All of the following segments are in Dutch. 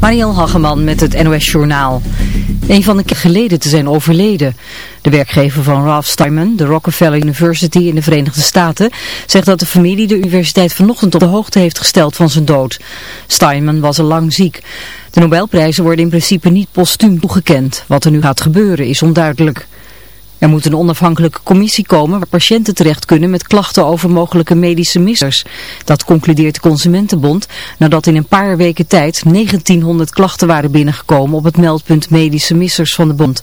Mariel Hageman met het NOS Journaal. Een van de geleden te zijn overleden. De werkgever van Ralph Steinman, de Rockefeller University in de Verenigde Staten, zegt dat de familie de universiteit vanochtend op de hoogte heeft gesteld van zijn dood. Steinman was al lang ziek. De Nobelprijzen worden in principe niet postuum toegekend. Wat er nu gaat gebeuren is onduidelijk. Er moet een onafhankelijke commissie komen waar patiënten terecht kunnen met klachten over mogelijke medische missers. Dat concludeert de Consumentenbond nadat in een paar weken tijd 1900 klachten waren binnengekomen op het meldpunt medische missers van de bond.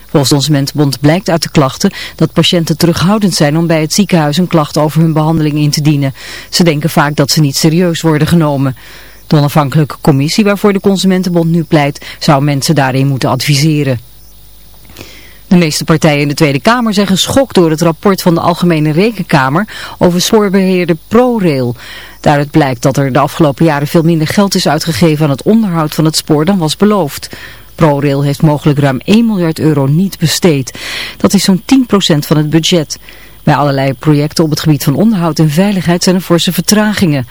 Volgens de Consumentenbond blijkt uit de klachten dat patiënten terughoudend zijn om bij het ziekenhuis een klacht over hun behandeling in te dienen. Ze denken vaak dat ze niet serieus worden genomen. De onafhankelijke commissie waarvoor de Consumentenbond nu pleit zou mensen daarin moeten adviseren. De meeste partijen in de Tweede Kamer zijn geschokt door het rapport van de Algemene Rekenkamer over spoorbeheerder ProRail. Daaruit blijkt dat er de afgelopen jaren veel minder geld is uitgegeven aan het onderhoud van het spoor dan was beloofd. ProRail heeft mogelijk ruim 1 miljard euro niet besteed. Dat is zo'n 10% van het budget. Bij allerlei projecten op het gebied van onderhoud en veiligheid zijn er forse vertragingen.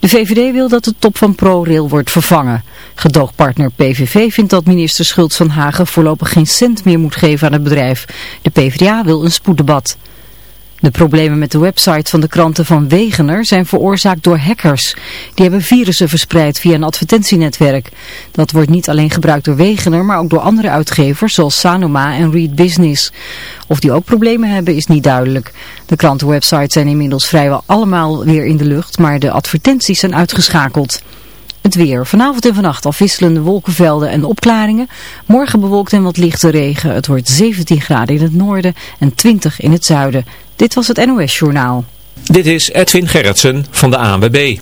De VVD wil dat de top van ProRail wordt vervangen. Gedoogpartner PVV vindt dat minister Schultz van Hagen voorlopig geen cent meer moet geven aan het bedrijf. De PvdA wil een spoeddebat. De problemen met de website van de kranten van Wegener zijn veroorzaakt door hackers. Die hebben virussen verspreid via een advertentienetwerk. Dat wordt niet alleen gebruikt door Wegener, maar ook door andere uitgevers zoals Sanoma en Read Business. Of die ook problemen hebben is niet duidelijk. De krantenwebsites zijn inmiddels vrijwel allemaal weer in de lucht, maar de advertenties zijn uitgeschakeld. Het weer. Vanavond en vannacht afwisselende wolkenvelden en opklaringen. Morgen bewolkt en wat lichte regen. Het wordt 17 graden in het noorden en 20 in het zuiden. Dit was het NOS Journaal. Dit is Edwin Gerritsen van de ANWB.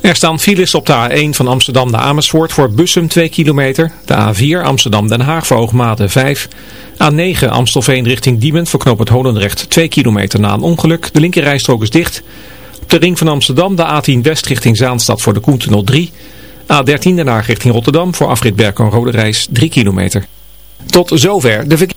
Er staan files op de A1 van Amsterdam naar Amersfoort voor Bussum 2 kilometer. De A4 Amsterdam-Den Haag voor Hoogmate 5. A9 Amstelveen richting Diemen voor knoop het Holendrecht 2 kilometer na een ongeluk. De linkerrijstrook is dicht. Op de ring van Amsterdam de A10 West richting Zaanstad voor de Koentunnel 3. A13 Den Haag richting Rotterdam voor afrit Berk en Rode Reis 3 kilometer. Tot zover de verkeer.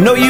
Know you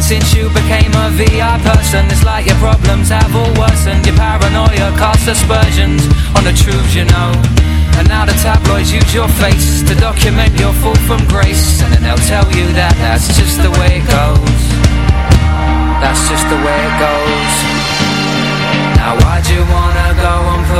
Since you became a VR person. It's like your problems have all worsened. Your paranoia casts aspersions on the truths you know. And now the tabloids use your face To document your fall from grace. And then they'll tell you that that's just the way it goes. That's just the way it goes. Now why'd you wanna go and put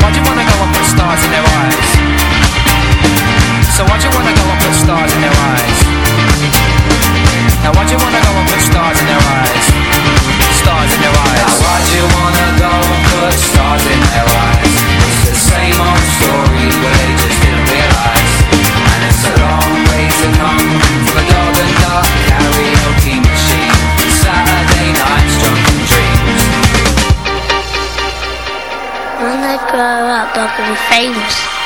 Why'd you wanna go and put stars in their eyes? So why'd you wanna go and put stars in their eyes? Now why'd you wanna go and put stars in their eyes? Stars in their eyes why'd you wanna go and put stars in their eyes? It's the same old story where they just didn't realise And it's a long way to come grow up, I can be famous.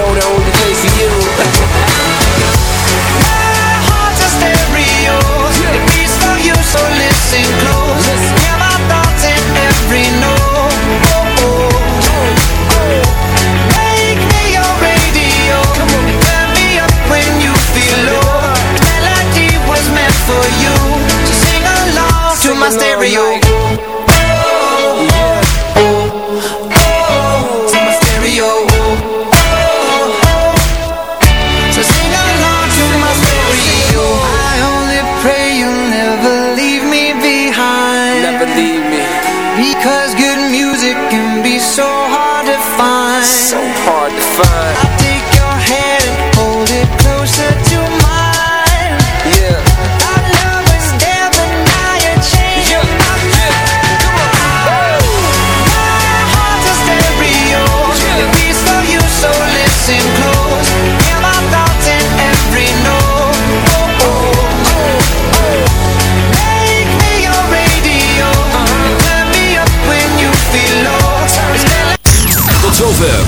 only place for you.